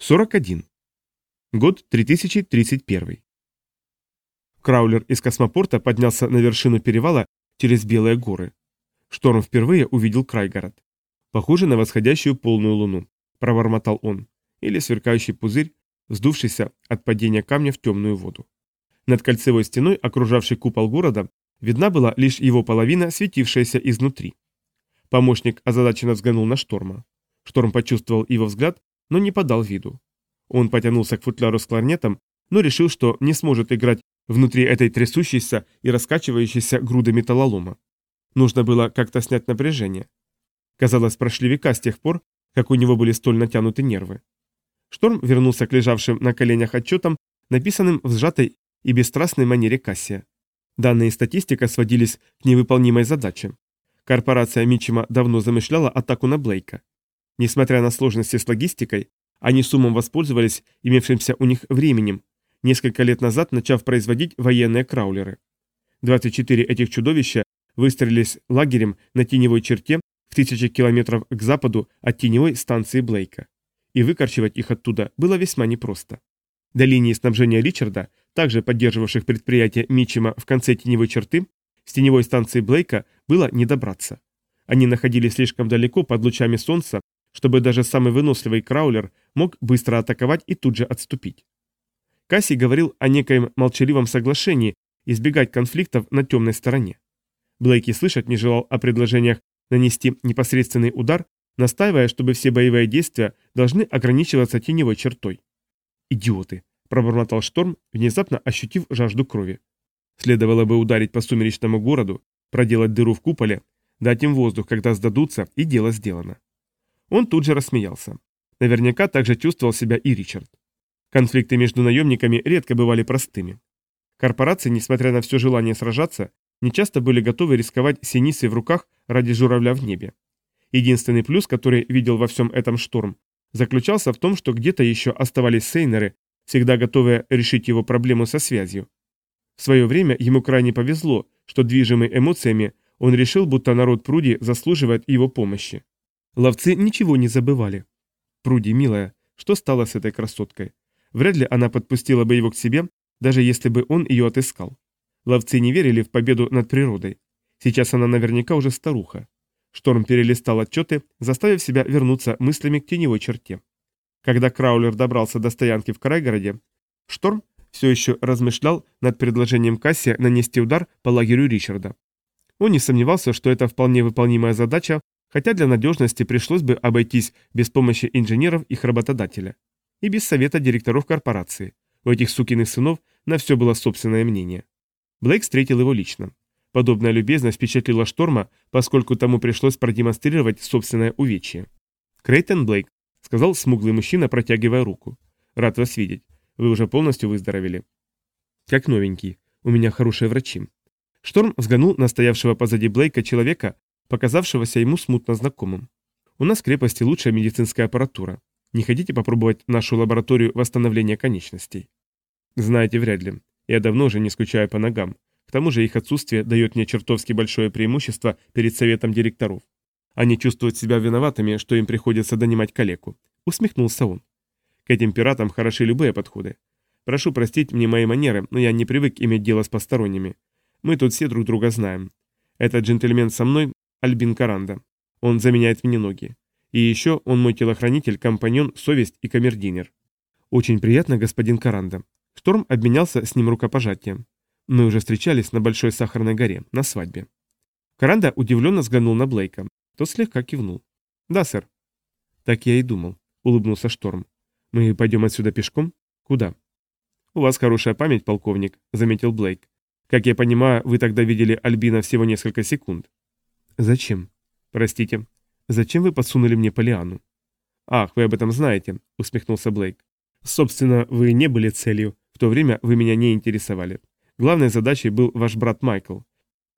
41. Год 3031. Краулер из космопорта поднялся на вершину перевала через Белые горы. Шторм впервые увидел Крайгород. Похоже на восходящую полную луну, Провормотал он, или сверкающий пузырь, вздувшийся от падения камня в темную воду. Над кольцевой стеной, окружавшей купол города, видна была лишь его половина, светившаяся изнутри. Помощник озадаченно взглянул на Шторма. Шторм почувствовал его взгляд но не подал виду. Он потянулся к футляру с кларнетом, но решил, что не сможет играть внутри этой трясущейся и раскачивающейся груды металлолома. Нужно было как-то снять напряжение. Казалось, прошли века с тех пор, как у него были столь натянуты нервы. Шторм вернулся к лежавшим на коленях отчетам, написанным в сжатой и бесстрастной манере Кассия. Данные статистика сводились к невыполнимой задаче. Корпорация Мичима давно замышляла атаку на Блейка. Несмотря на сложности с логистикой, они с умом воспользовались имевшимся у них временем, несколько лет назад начав производить военные краулеры. 24 этих чудовища выстроились лагерем на теневой черте в тысячи километров к западу от теневой станции Блейка. И выкорчевать их оттуда было весьма непросто. До линии снабжения Ричарда, также поддерживавших предприятие Мичима в конце теневой черты, с теневой станции Блейка было не добраться. Они находились слишком далеко под лучами солнца чтобы даже самый выносливый краулер мог быстро атаковать и тут же отступить. Касси говорил о некоем молчаливом соглашении избегать конфликтов на темной стороне. Блейки слышать не желал о предложениях нанести непосредственный удар, настаивая, чтобы все боевые действия должны ограничиваться теневой чертой. «Идиоты!» – пробормотал Шторм, внезапно ощутив жажду крови. Следовало бы ударить по сумеречному городу, проделать дыру в куполе, дать им воздух, когда сдадутся, и дело сделано. Он тут же рассмеялся. Наверняка также чувствовал себя и Ричард. Конфликты между наемниками редко бывали простыми. Корпорации, несмотря на все желание сражаться, нечасто были готовы рисковать синицей в руках ради журавля в небе. Единственный плюс, который видел во всем этом шторм, заключался в том, что где-то еще оставались сейнеры, всегда готовые решить его проблему со связью. В свое время ему крайне повезло, что движимый эмоциями он решил, будто народ Пруди заслуживает его помощи. Ловцы ничего не забывали. Пруди, милая, что стало с этой красоткой? Вряд ли она подпустила бы его к себе, даже если бы он ее отыскал. Ловцы не верили в победу над природой. Сейчас она наверняка уже старуха. Шторм перелистал отчеты, заставив себя вернуться мыслями к теневой черте. Когда Краулер добрался до стоянки в Крайгороде, Шторм все еще размышлял над предложением Кассия нанести удар по лагерю Ричарда. Он не сомневался, что это вполне выполнимая задача, хотя для надежности пришлось бы обойтись без помощи инженеров их работодателя. И без совета директоров корпорации. У этих сукиных сынов на все было собственное мнение. Блейк встретил его лично. Подобная любезность впечатлила Шторма, поскольку тому пришлось продемонстрировать собственное увечье. «Крейтон Блейк», — сказал смуглый мужчина, протягивая руку. «Рад вас видеть. Вы уже полностью выздоровели». «Как новенький. У меня хорошие врачи». Шторм взглянул на стоявшего позади Блейка человека, показавшегося ему смутно знакомым. «У нас в крепости лучшая медицинская аппаратура. Не хотите попробовать нашу лабораторию восстановления конечностей?» «Знаете, вряд ли. Я давно уже не скучаю по ногам. К тому же их отсутствие дает мне чертовски большое преимущество перед советом директоров. Они чувствуют себя виноватыми, что им приходится донимать калеку», — усмехнулся он. «К этим пиратам хороши любые подходы. Прошу простить мне мои манеры, но я не привык иметь дело с посторонними. Мы тут все друг друга знаем. Этот джентльмен со мной, Альбин Каранда. Он заменяет мне ноги. И еще он мой телохранитель, компаньон, совесть и камердинер. Очень приятно, господин Каранда. Шторм обменялся с ним рукопожатием. Мы уже встречались на Большой Сахарной горе, на свадьбе. Каранда удивленно взглянул на Блейка. Тот слегка кивнул. «Да, сэр». «Так я и думал», — улыбнулся Шторм. «Ну «Мы пойдем отсюда пешком? Куда?» «У вас хорошая память, полковник», — заметил Блейк. «Как я понимаю, вы тогда видели Альбина всего несколько секунд». «Зачем?» «Простите. Зачем вы подсунули мне Полиану?» «Ах, вы об этом знаете», — усмехнулся Блейк. «Собственно, вы не были целью. В то время вы меня не интересовали. Главной задачей был ваш брат Майкл.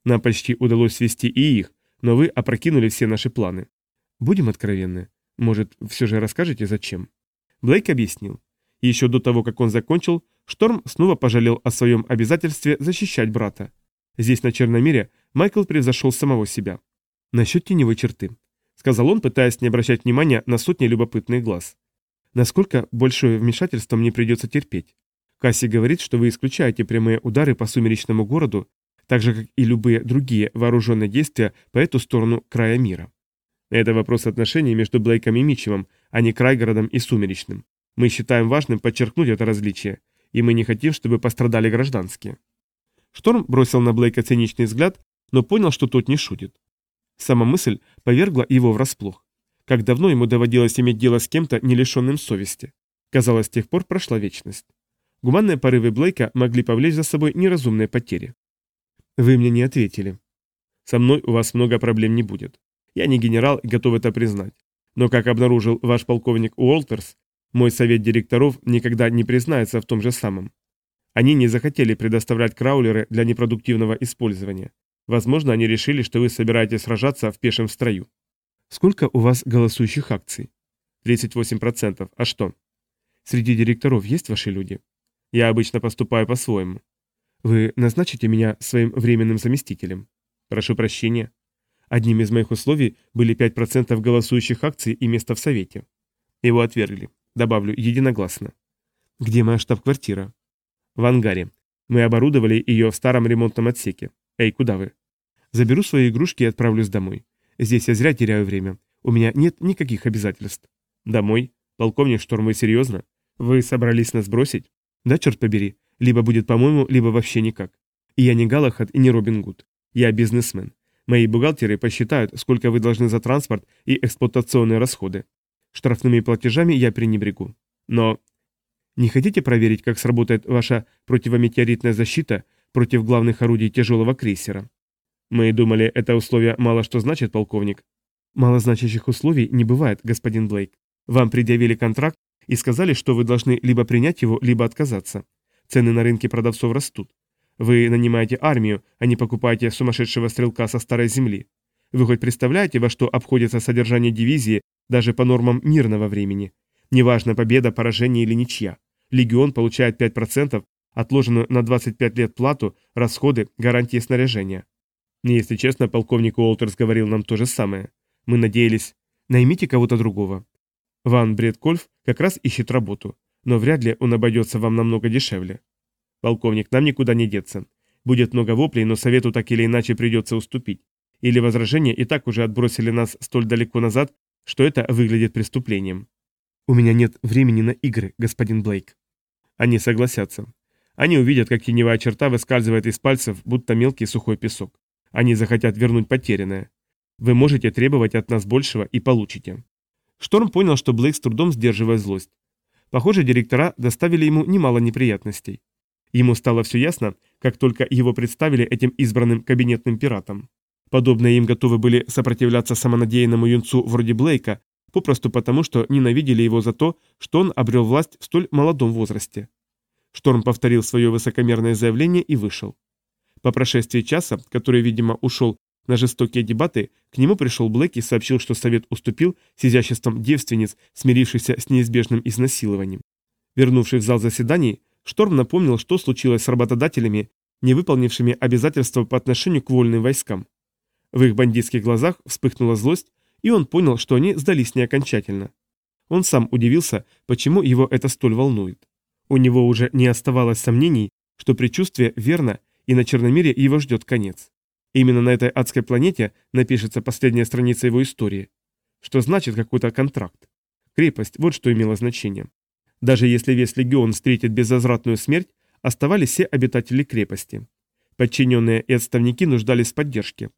Нам почти удалось свести и их, но вы опрокинули все наши планы. Будем откровенны. Может, все же расскажете, зачем?» Блейк объяснил. Еще до того, как он закончил, Шторм снова пожалел о своем обязательстве защищать брата. Здесь, на Черномире, Майкл превзошел самого себя. «Насчет теневой черты», — сказал он, пытаясь не обращать внимания на сотни любопытных глаз. «Насколько большое вмешательство мне придется терпеть? Касси говорит, что вы исключаете прямые удары по сумеречному городу, так же, как и любые другие вооруженные действия по эту сторону края мира. Это вопрос отношений между Блейком и Мичевым, а не Крайгородом и Сумеречным. Мы считаем важным подчеркнуть это различие, и мы не хотим, чтобы пострадали гражданские». Шторм бросил на Блейка циничный взгляд, но понял, что тот не шутит. Сама мысль повергла его врасплох. Как давно ему доводилось иметь дело с кем-то, не лишенным совести. Казалось, с тех пор прошла вечность. Гуманные порывы Блейка могли повлечь за собой неразумные потери. «Вы мне не ответили. Со мной у вас много проблем не будет. Я не генерал и готов это признать. Но, как обнаружил ваш полковник Уолтерс, мой совет директоров никогда не признается в том же самом. Они не захотели предоставлять краулеры для непродуктивного использования. Возможно, они решили, что вы собираетесь сражаться в пешем строю. Сколько у вас голосующих акций? 38%. А что? Среди директоров есть ваши люди? Я обычно поступаю по-своему. Вы назначите меня своим временным заместителем? Прошу прощения. Одним из моих условий были 5% голосующих акций и место в Совете. Его отвергли. Добавлю, единогласно. Где моя штаб-квартира? В ангаре. Мы оборудовали ее в старом ремонтном отсеке. Эй, куда вы? Заберу свои игрушки и отправлюсь домой. Здесь я зря теряю время. У меня нет никаких обязательств. Домой? Полковник Шторм, вы серьезно? Вы собрались нас бросить? Да, черт побери. Либо будет по-моему, либо вообще никак. И я не Галахат и не Робин Гуд. Я бизнесмен. Мои бухгалтеры посчитают, сколько вы должны за транспорт и эксплуатационные расходы. Штрафными платежами я пренебрегу. Но не хотите проверить, как сработает ваша противометеоритная защита против главных орудий тяжелого крейсера? Мы думали, это условие мало что значит, полковник. Малозначащих условий не бывает, господин Блейк. Вам предъявили контракт и сказали, что вы должны либо принять его, либо отказаться. Цены на рынке продавцов растут. Вы нанимаете армию, а не покупаете сумасшедшего стрелка со старой земли. Вы хоть представляете, во что обходится содержание дивизии даже по нормам мирного времени? Неважно, победа, поражение или ничья. Легион получает 5%, отложенную на 25 лет плату, расходы, гарантии снаряжения. Если честно, полковник Уолтерс говорил нам то же самое. Мы надеялись, наймите кого-то другого. Ван Бредкольф как раз ищет работу, но вряд ли он обойдется вам намного дешевле. Полковник, нам никуда не деться. Будет много воплей, но совету так или иначе придется уступить. Или возражения и так уже отбросили нас столь далеко назад, что это выглядит преступлением. У меня нет времени на игры, господин Блейк. Они согласятся. Они увидят, как теневая черта выскальзывает из пальцев, будто мелкий сухой песок. Они захотят вернуть потерянное. Вы можете требовать от нас большего и получите». Шторм понял, что Блейк с трудом сдерживает злость. Похоже, директора доставили ему немало неприятностей. Ему стало все ясно, как только его представили этим избранным кабинетным пиратом. Подобные им готовы были сопротивляться самонадеянному юнцу вроде Блейка, попросту потому, что ненавидели его за то, что он обрел власть в столь молодом возрасте. Шторм повторил свое высокомерное заявление и вышел. По прошествии часа, который, видимо, ушел на жестокие дебаты, к нему пришел Блэк и сообщил, что совет уступил с изяществом девственниц, смирившихся с неизбежным изнасилованием. Вернувшись в зал заседаний, Шторм напомнил, что случилось с работодателями, не выполнившими обязательства по отношению к вольным войскам. В их бандитских глазах вспыхнула злость, и он понял, что они сдались не окончательно. Он сам удивился, почему его это столь волнует. У него уже не оставалось сомнений, что предчувствие верно – и на Черномире его ждет конец. Именно на этой адской планете напишется последняя страница его истории, что значит какой-то контракт. Крепость – вот что имело значение. Даже если весь легион встретит безвозвратную смерть, оставались все обитатели крепости. Подчиненные и отставники нуждались в поддержке.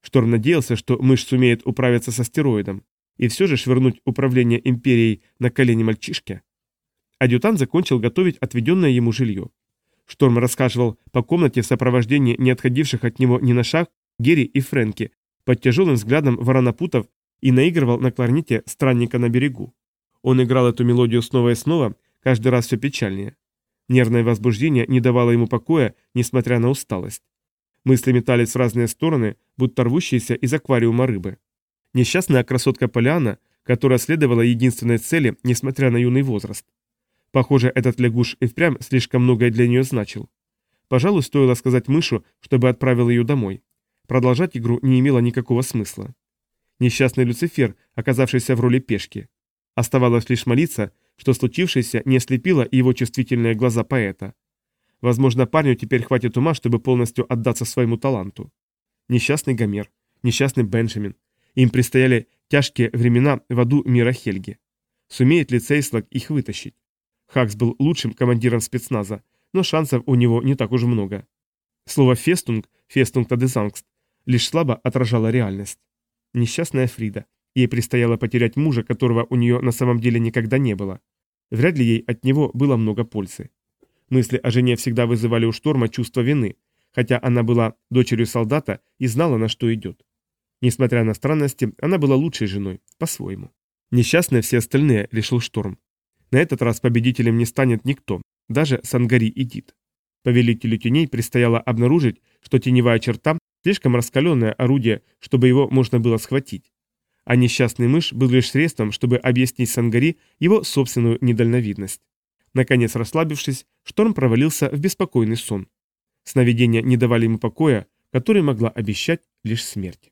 Шторм надеялся, что мышь сумеет управиться с астероидом, и все же швырнуть управление империей на колени мальчишки. Адъютант закончил готовить отведенное ему жилье. Шторм рассказывал по комнате в сопровождении не отходивших от него ни на шаг Герри и Фрэнки, под тяжелым взглядом воронопутов и наигрывал на кларните странника на берегу. Он играл эту мелодию снова и снова, каждый раз все печальнее. Нервное возбуждение не давало ему покоя, несмотря на усталость. Мысли метались в разные стороны, будто рвущиеся из аквариума рыбы. Несчастная красотка Поляна, которая следовала единственной цели, несмотря на юный возраст – Похоже, этот лягуш и впрямь слишком многое для нее значил. Пожалуй, стоило сказать мышу, чтобы отправил ее домой. Продолжать игру не имело никакого смысла. Несчастный Люцифер, оказавшийся в роли пешки. Оставалось лишь молиться, что случившееся не ослепило его чувствительные глаза поэта. Возможно, парню теперь хватит ума, чтобы полностью отдаться своему таланту. Несчастный Гомер, несчастный Бенджамин. Им предстояли тяжкие времена в аду мира Хельги. Сумеет ли Цейслак их вытащить? Хакс был лучшим командиром спецназа, но шансов у него не так уж много. Слово «фестунг» «фестунг тадесангст» лишь слабо отражало реальность. Несчастная Фрида. Ей предстояло потерять мужа, которого у нее на самом деле никогда не было. Вряд ли ей от него было много пользы. Мысли о жене всегда вызывали у Шторма чувство вины, хотя она была дочерью солдата и знала, на что идет. Несмотря на странности, она была лучшей женой, по-своему. Несчастные все остальные, решил Шторм. На этот раз победителем не станет никто, даже Сангари и Тит. Повелителю теней предстояло обнаружить, что теневая черта – слишком раскаленное орудие, чтобы его можно было схватить. А несчастный мышь был лишь средством, чтобы объяснить Сангари его собственную недальновидность. Наконец расслабившись, шторм провалился в беспокойный сон. Сновидения не давали ему покоя, который могла обещать лишь смерть.